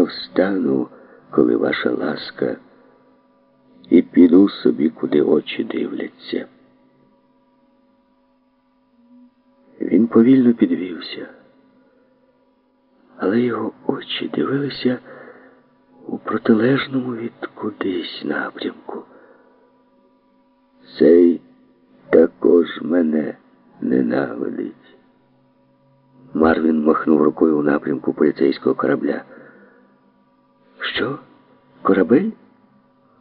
Я встану, коли ваша ласка, і піду собі, куди очі дивляться. Він повільно підвівся, але його очі дивилися у протилежному від кудись напрямку. Цей також мене ненавидить. Марвін махнув рукою у напрямку поліцейського корабля. Що? Корабель?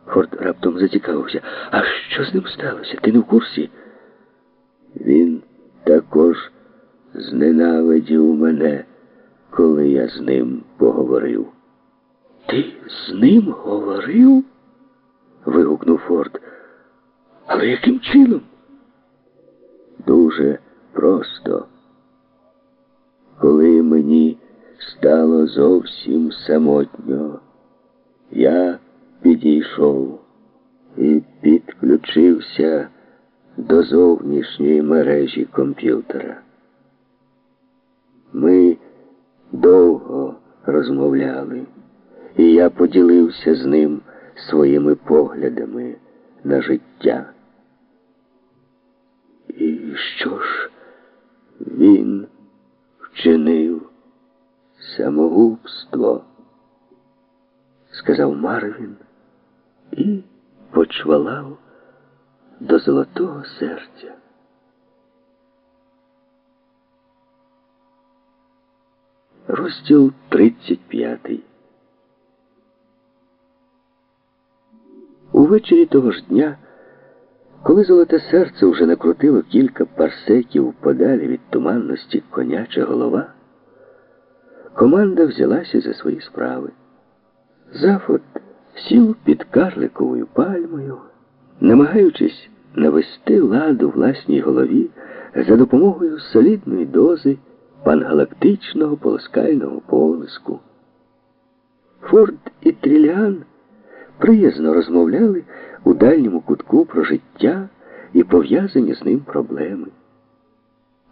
Форд раптом зацікавився. А що з ним сталося? Ти не в курсі? Він також зненавидів мене, коли я з ним поговорив. Ти з ним говорив? вигукнув Форд. Але яким чином? Дуже просто. Коли мені стало зовсім самотньо, я підійшов і підключився до зовнішньої мережі комп'ютера. Ми довго розмовляли, і я поділився з ним своїми поглядами на життя. І що ж він вчинив самогубство, сказав Марвін і почвалав до золотого серця. Розділ 35 Увечері того ж дня, коли золоте серце вже накрутило кілька парсеків подалі від туманності коняча голова, команда взялася за свої справи. Зафот сів під карликовою пальмою, намагаючись навести лад у власній голові за допомогою солідної дози пангалактичного полоскального полиску. Форд і Тріліан приязно розмовляли у дальньому кутку про життя і пов'язані з ним проблеми.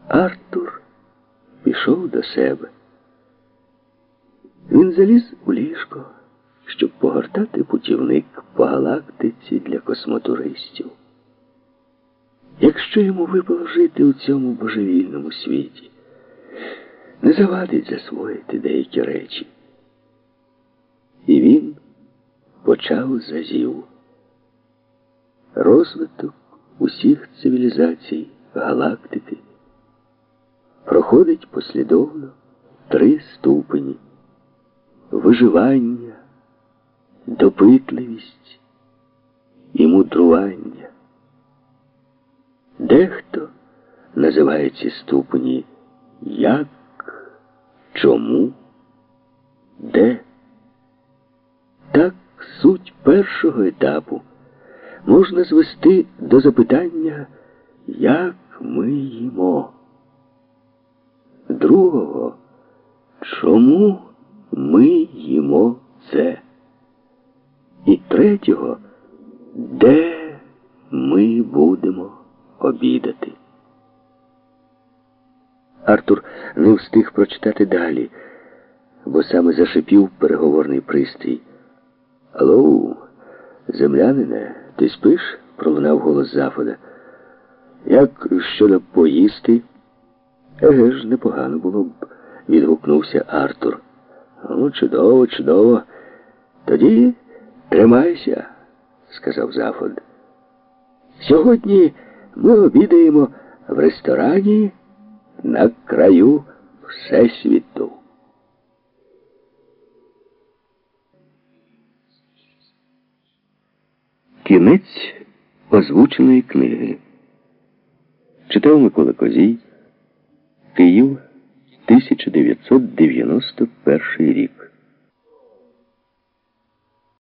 Артур пішов до себе. Він заліз у щоб погортати путівник по галактиці для космотуристів. Якщо йому випало жити у цьому божевільному світі, не завадить засвоїти деякі речі. І він почав зазів. Розвиток усіх цивілізацій галактики проходить послідовно три ступені виживання, допитливість і мудрування. Дехто називає ці ступені як, чому, де. Так суть першого етапу можна звести до запитання, як ми їмо. Другого, чому ми їмо це? І третього, де ми будемо обідати? Артур не встиг прочитати далі, бо саме зашипів переговорний пристрій. Алло, землянине, ти спиш? пролунав голос Зафода. Як щодо поїсти? Еге ж, непогано було б, відгукнувся Артур. Ну, чудово, чудово. Тоді тримайся, сказав Зафод. Сьогодні ми обідаємо в ресторані на краю Всесвіту. Кінець озвученої книги. Читав Микола Козій. Київ, 1991 рік.